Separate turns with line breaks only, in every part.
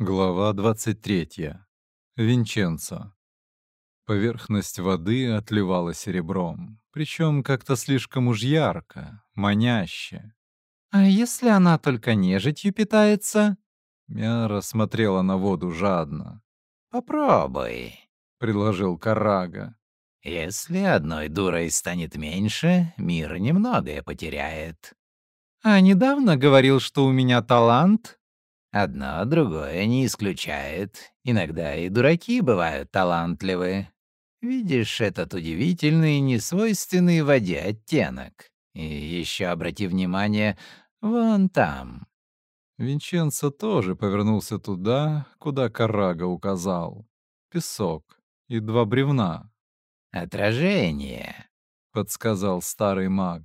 Глава 23. Винченцо. Поверхность воды отливала серебром, причем как-то слишком уж ярко, маняще.
«А если она только нежитью питается?»
Мяра смотрела на воду жадно.
«Попробуй», —
предложил Карага.
«Если одной дурой станет меньше, мир немногое потеряет».
«А недавно говорил, что у меня талант?»
Одно другое не исключает. Иногда и дураки бывают талантливы. Видишь этот удивительный, несвойственный воде оттенок. И еще обрати внимание, вон там.
Винченцо тоже повернулся туда, куда Карага указал. Песок и два бревна.
«Отражение», —
подсказал старый маг.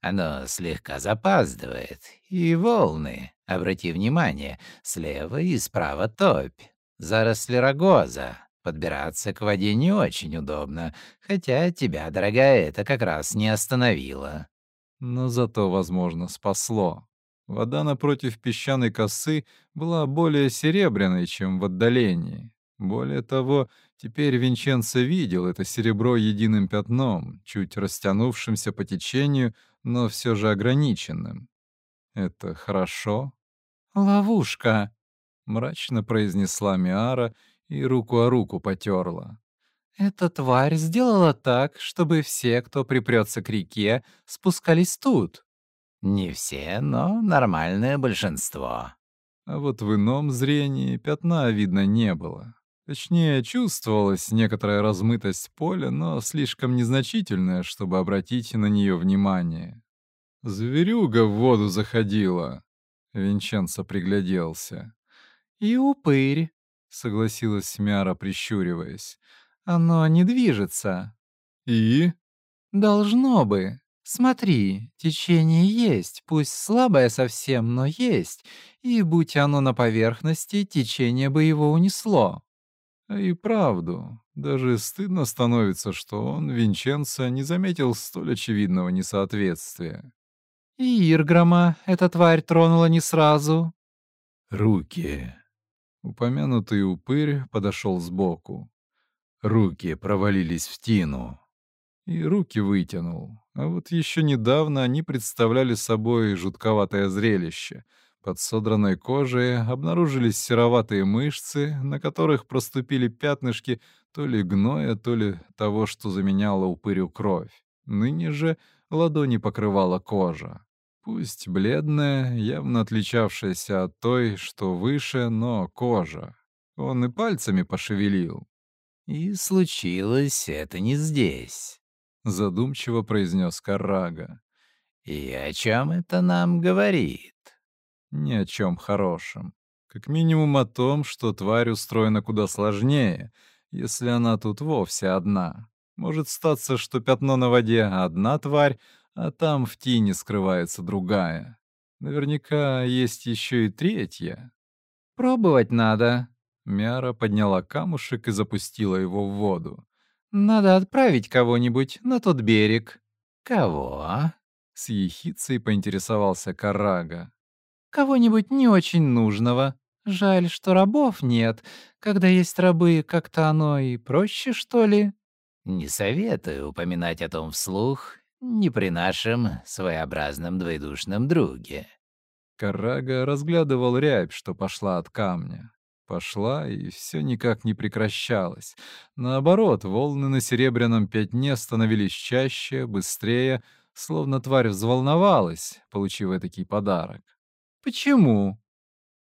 «Оно слегка запаздывает, и волны, Обрати внимание, слева и справа топь. Заросли рогоза. Подбираться к воде не очень удобно, хотя тебя, дорогая, это как раз не остановило.
Но зато, возможно, спасло. Вода напротив песчаной косы была более серебряной, чем в отдалении. Более того, теперь Винченцо видел это серебро единым пятном, чуть растянувшимся по течению, но все же ограниченным. Это хорошо
«Ловушка», —
мрачно произнесла Миара и руку о руку потерла.
«Эта тварь сделала так, чтобы все, кто припрется к реке, спускались тут».
«Не все, но нормальное большинство».
А вот в ином зрении пятна видно не было. Точнее, чувствовалась некоторая размытость поля, но слишком незначительная, чтобы обратить на нее внимание. Зверюга в воду заходила. Винченцо пригляделся.
«И упырь», — согласилась Мяра, прищуриваясь. «Оно не движется».
«И?»
«Должно бы. Смотри, течение есть, пусть слабое совсем, но есть, и будь оно на поверхности, течение бы его унесло».
А и правду, даже стыдно становится, что он, Винченцо, не заметил столь очевидного несоответствия.
И Ирграма эта тварь тронула не сразу.
Руки. Упомянутый упырь подошел сбоку. Руки провалились в тину. И руки вытянул. А вот еще недавно они представляли собой жутковатое зрелище. Под содранной кожей обнаружились сероватые мышцы, на которых проступили пятнышки то ли гноя, то ли того, что заменяло упырю кровь. Ныне же ладони покрывала кожа. Пусть бледная, явно отличавшаяся от той, что выше, но кожа. Он и пальцами пошевелил.
«И случилось это не здесь», —
задумчиво произнес Карага.
«И о чем это нам говорит?»
«Ни о чем хорошем. Как минимум о том, что тварь устроена куда сложнее, если она тут вовсе одна. Может статься, что пятно на воде — одна тварь, а там в тени скрывается другая. Наверняка есть еще и третья.
«Пробовать надо».
Мяра подняла камушек и запустила его в воду.
«Надо отправить кого-нибудь на тот берег».
«Кого?»
— с ехицей поинтересовался Карага.
«Кого-нибудь не очень нужного. Жаль, что рабов нет. Когда есть рабы, как-то оно и проще, что ли?»
«Не советую упоминать о том вслух не при нашем своеобразном двоедушном друге.
Карага разглядывал рябь, что пошла от камня. Пошла, и все никак не прекращалось. Наоборот, волны на серебряном пятне становились чаще, быстрее, словно тварь взволновалась, получив этакий подарок.
«Почему?»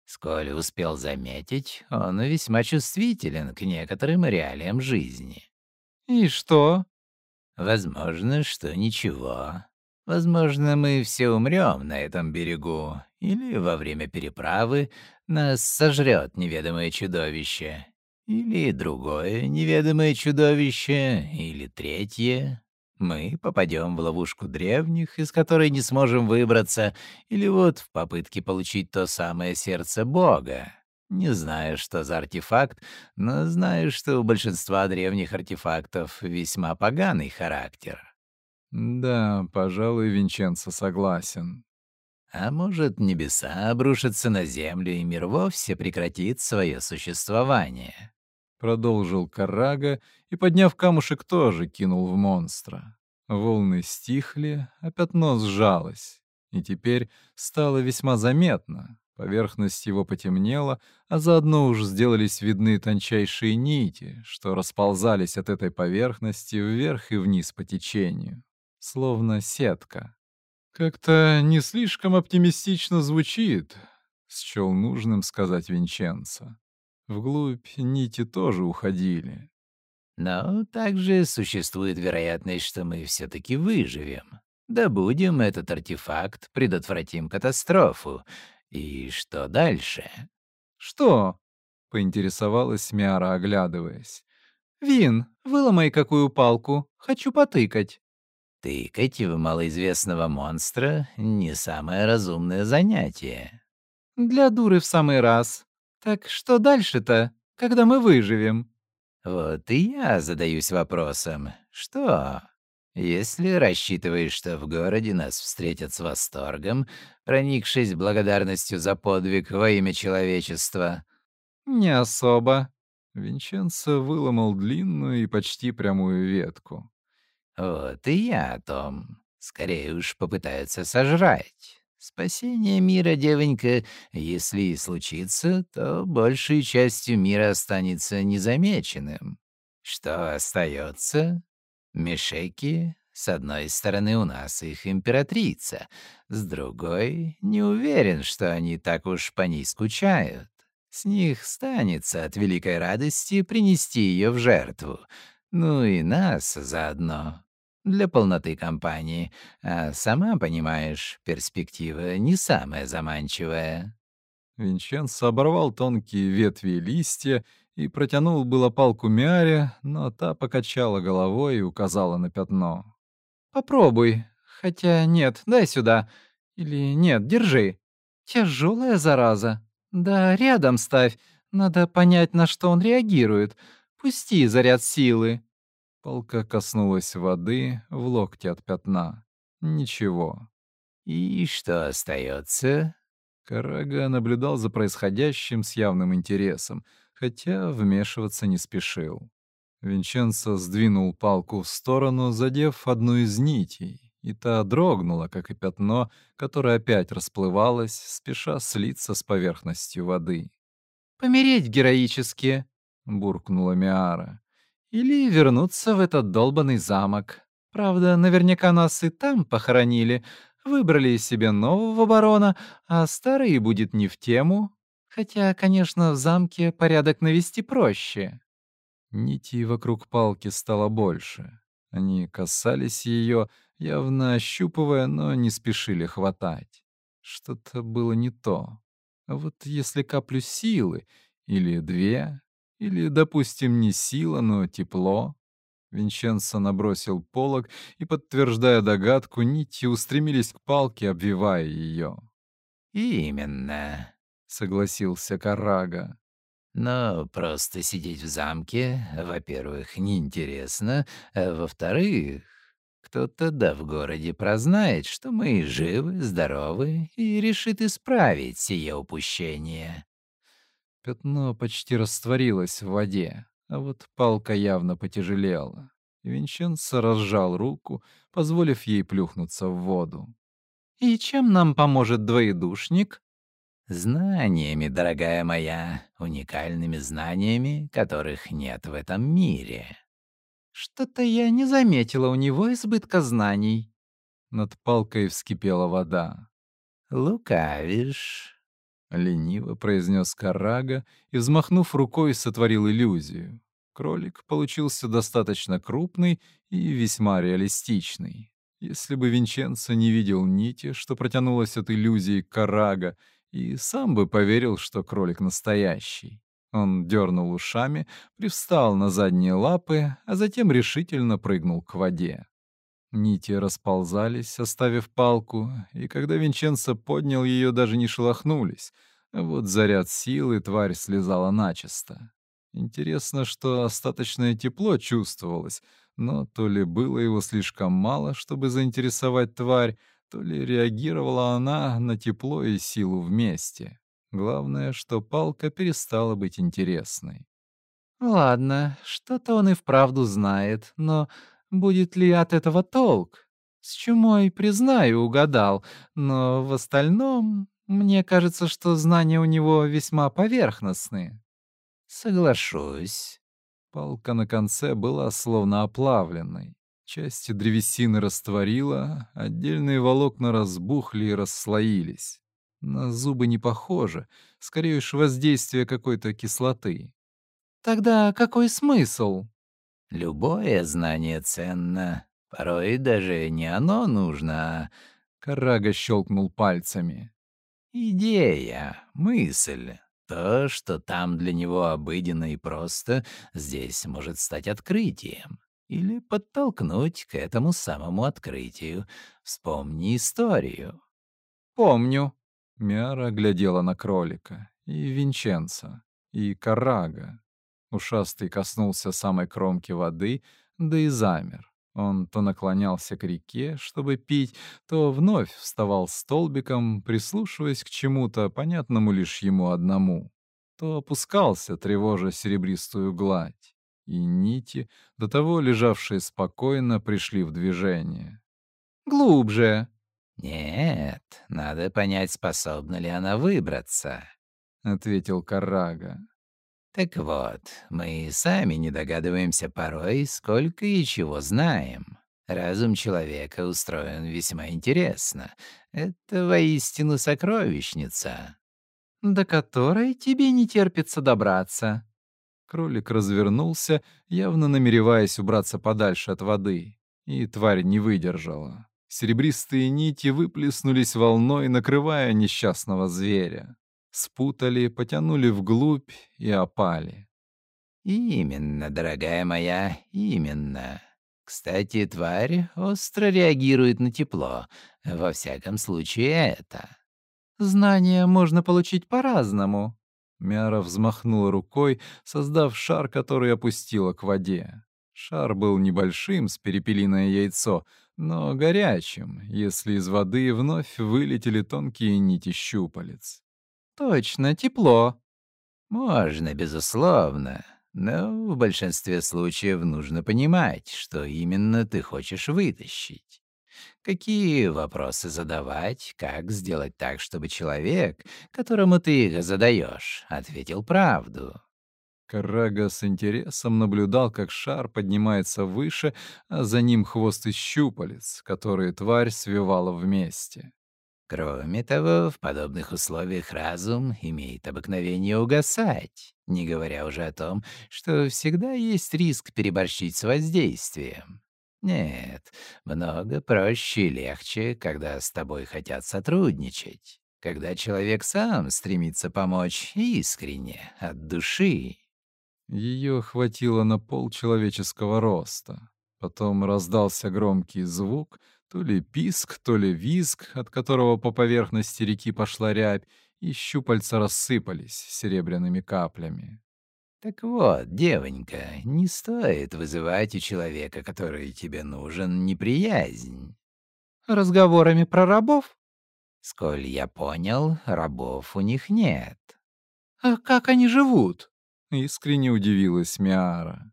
Сколь успел заметить, он весьма чувствителен к некоторым реалиям жизни.
«И что?»
Возможно, что ничего. Возможно, мы все умрем на этом берегу, или во время переправы нас сожрет неведомое чудовище, или другое неведомое чудовище, или третье. Мы попадем в ловушку древних, из которой не сможем выбраться, или вот в попытке получить то самое сердце Бога. Не знаю, что за артефакт, но знаю, что у большинства древних артефактов весьма поганый характер.
Да, пожалуй, Винченцо согласен.
А может, небеса обрушатся на землю, и мир вовсе прекратит свое существование.
Продолжил Карага и, подняв камушек, тоже кинул в монстра. Волны стихли, а пятно сжалось. И теперь стало весьма заметно. Поверхность его потемнела, а заодно уж сделались видны тончайшие нити, что расползались от этой поверхности вверх и вниз по течению, словно сетка. «Как-то не слишком оптимистично звучит», — счел нужным сказать Винченцо. Вглубь нити тоже уходили.
Но также существует вероятность, что мы все таки выживем. Добудем этот артефакт, предотвратим катастрофу. И что дальше?
«Что?» — поинтересовалась Миара, оглядываясь. «Вин, выломай какую палку. Хочу потыкать».
Тыкать в малоизвестного монстра — не самое разумное занятие.
«Для дуры в самый раз. Так что дальше-то, когда мы выживем?»
Вот и я задаюсь вопросом, что, если рассчитываешь, что в городе нас встретят с восторгом, проникшись благодарностью за подвиг во имя человечества?
Не особо. Винченцо выломал длинную и почти прямую ветку.
Вот и я о том. Скорее уж попытаются сожрать. Спасение мира, девонька, если и случится, то большей частью мира останется незамеченным. Что остается? Мешеки, с одной стороны, у нас их императрица, с другой, не уверен, что они так уж по ней скучают. С них станется от великой радости принести ее в жертву. Ну и нас заодно для полноты компании, а сама понимаешь, перспектива не самая заманчивая».
Винченцо оборвал тонкие ветви и листья и протянул было палку Миаре, но та покачала головой и указала на пятно.
«Попробуй. Хотя нет, дай сюда. Или нет, держи. Тяжелая зараза. Да рядом ставь. Надо понять, на что он реагирует. Пусти заряд силы».
Палка коснулась воды в локте от пятна. Ничего.
«И что остается?
Карага наблюдал за происходящим с явным интересом, хотя вмешиваться не спешил. Винченцо сдвинул палку в сторону, задев одну из нитей, и та дрогнула, как и пятно, которое опять расплывалось, спеша слиться с поверхностью воды.
«Помереть героически!»
— буркнула Миара.
Или вернуться в этот долбанный замок. Правда, наверняка нас и там похоронили. Выбрали себе нового барона, а старый будет не в тему. Хотя, конечно, в замке порядок навести проще.
Нитей вокруг палки стало больше. Они касались ее, явно ощупывая, но не спешили хватать. Что-то было не то. А вот если каплю силы, или две, или, допустим, не сила, но тепло. Винченцо набросил полог, и, подтверждая догадку, нити устремились к палке, обвивая ее.
«Именно», —
согласился Карага.
«Но просто сидеть в замке, во-первых, неинтересно, а во-вторых, кто-то да в городе прознает, что мы живы, здоровы и решит исправить сие упущение.
Пятно почти растворилось в воде, а вот палка явно потяжелела. Винченцо разжал руку, позволив ей плюхнуться в воду.
«И чем нам поможет двоедушник?»
«Знаниями, дорогая моя, уникальными знаниями, которых нет в этом мире».
«Что-то я не заметила у него избытка знаний».
Над палкой вскипела вода.
«Лукавишь».
— лениво произнес Карага и, взмахнув рукой, сотворил иллюзию. Кролик получился достаточно крупный и весьма реалистичный. Если бы Винченцо не видел нити, что протянулась от иллюзии Карага, и сам бы поверил, что кролик настоящий. Он дернул ушами, привстал на задние лапы, а затем решительно прыгнул к воде. Нити расползались, оставив палку, и когда Винченцо поднял ее, даже не шелохнулись. А вот заряд силы тварь слезала начисто. Интересно, что остаточное тепло чувствовалось, но то ли было его слишком мало, чтобы заинтересовать тварь, то ли реагировала она на тепло и силу вместе. Главное, что палка перестала быть интересной.
Ладно, что-то он и вправду знает, но будет ли от этого толк? С чумой, признаю, угадал, но в остальном мне кажется, что знания у него весьма поверхностные.
Соглашусь.
Палка на конце была словно оплавленной. Части древесины растворила, отдельные волокна разбухли и расслоились. На зубы не похоже, скорее уж воздействие какой-то кислоты.
Тогда какой смысл?
Любое знание ценно. Порой даже не оно нужно, а...
Карага щелкнул пальцами.
Идея, мысль. То, что там для него обыденно и просто, здесь может стать открытием. Или подтолкнуть к этому самому открытию. Вспомни историю.
«Помню».
Мяра глядела на кролика, и Винченца, и Карага. Ушастый коснулся самой кромки воды, да и замер. Он то наклонялся к реке, чтобы пить, то вновь вставал столбиком, прислушиваясь к чему-то, понятному лишь ему одному. То опускался, тревожа серебристую гладь. И нити, до того лежавшие спокойно, пришли в движение.
«Глубже!»
«Нет, надо понять, способна ли она выбраться», —
ответил Карага.
Так вот, мы сами не догадываемся порой, сколько и чего знаем. Разум человека устроен весьма интересно. Это воистину сокровищница.
До которой тебе не терпится добраться.
Кролик развернулся, явно намереваясь убраться подальше от воды. И тварь не выдержала. Серебристые нити выплеснулись волной, накрывая несчастного зверя спутали, потянули вглубь и опали.
«Именно, дорогая моя, именно. Кстати, тварь остро реагирует на тепло. Во всяком случае, это».
«Знания можно получить по-разному».
Мяра взмахнула рукой, создав шар, который опустила к воде. Шар был небольшим, с перепелиное яйцо, но горячим, если из воды вновь вылетели тонкие нити щупалец.
Точно, тепло.
Можно, безусловно. Но в большинстве случаев нужно понимать, что именно ты хочешь вытащить. Какие вопросы задавать, как сделать так, чтобы человек, которому ты их задаешь, ответил правду.
Карага с интересом наблюдал, как шар поднимается выше, а за ним хвост из щупалец, которые тварь свивала вместе.
Кроме того, в подобных условиях разум имеет обыкновение угасать, не говоря уже о том, что всегда есть риск переборщить с воздействием. Нет, много проще и легче, когда с тобой хотят сотрудничать, когда человек сам стремится помочь искренне, от души.
Ее хватило на пол человеческого роста. Потом раздался громкий звук — то ли писк, то ли визг, от которого по поверхности реки пошла рябь, и щупальца рассыпались серебряными каплями.
«Так вот, девонька, не стоит вызывать у человека, который тебе нужен, неприязнь».
«Разговорами про рабов?»
«Сколь я понял, рабов у них нет».
«А как они живут?»
— искренне удивилась Миара.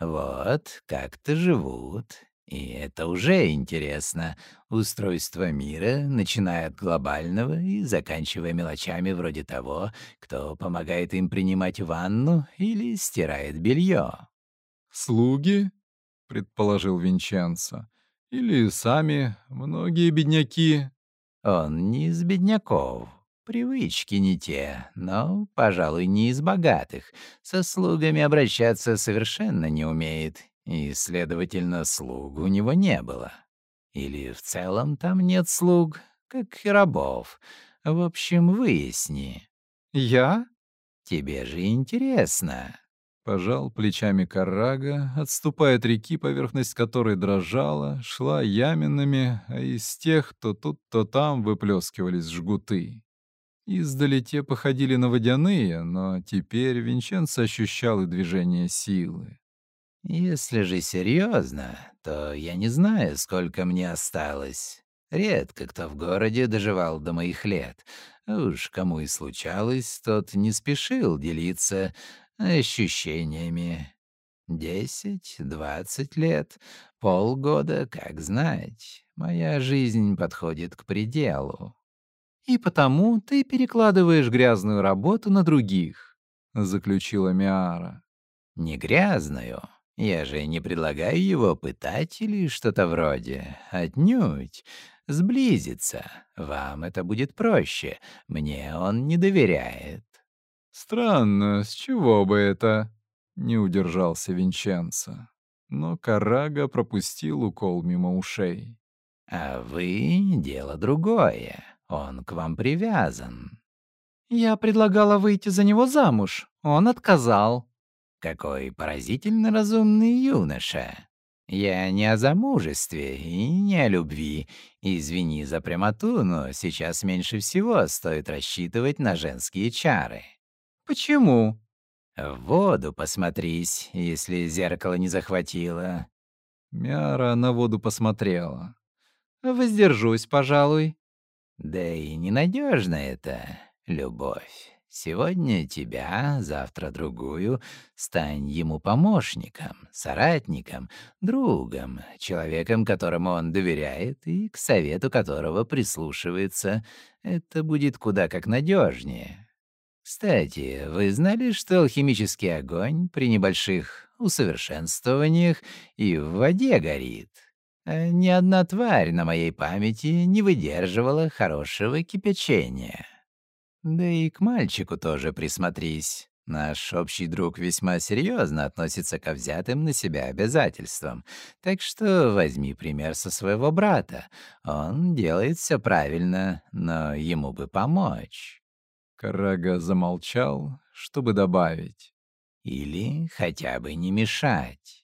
«Вот, как-то живут. И это уже интересно. Устройство мира, начиная от глобального и заканчивая мелочами вроде того, кто помогает им принимать ванну или стирает белье.
«Слуги?» — предположил Винченцо. «Или сами, многие бедняки?»
«Он не из бедняков. Привычки не те, но, пожалуй, не из богатых. Со слугами обращаться совершенно не умеет и, следовательно, слуг у него не было. Или в целом там нет слуг, как и рабов. В общем, выясни.
Я?
Тебе же интересно.
Пожал плечами Карага, отступая от реки, поверхность которой дрожала, шла яминами, а из тех то тут, то там выплескивались жгуты. Издали те походили на водяные, но теперь Винченцо ощущал и движение силы.
Если же серьезно, то я не знаю, сколько мне осталось. Редко кто в городе доживал до моих лет. Уж кому и случалось, тот не спешил делиться ощущениями. Десять, двадцать лет, полгода, как знать. Моя жизнь подходит к пределу.
«И потому ты перекладываешь грязную работу на других», — заключила Миара.
«Не грязную. Я же не предлагаю его пытать или что-то вроде. Отнюдь. Сблизиться. Вам это будет проще. Мне он не доверяет».
«Странно, с чего бы это?» — не удержался Винченцо. Но Карага пропустил укол мимо ушей.
«А вы — дело другое. Он к вам привязан».
«Я предлагала выйти за него замуж. Он отказал».
«Какой поразительно разумный юноша. Я не о замужестве и не о любви. Извини за прямоту, но сейчас меньше всего стоит рассчитывать на женские чары».
«Почему?»
В воду посмотрись, если зеркало не захватило.
Мяра на воду посмотрела.
Воздержусь, пожалуй.
Да и ненадежно это, любовь. Сегодня тебя, завтра другую. Стань ему помощником, соратником, другом, человеком, которому он доверяет и к совету которого прислушивается. Это будет куда как надежнее. Кстати, вы знали, что алхимический огонь при небольших усовершенствованиях и в воде горит? А ни одна тварь на моей памяти не выдерживала хорошего кипячения. Да и к мальчику тоже присмотрись. Наш общий друг весьма серьезно относится ко взятым на себя обязательствам, так что возьми пример со своего брата. Он делает все правильно, но ему бы помочь.
Карага замолчал, чтобы добавить.
Или хотя бы не мешать.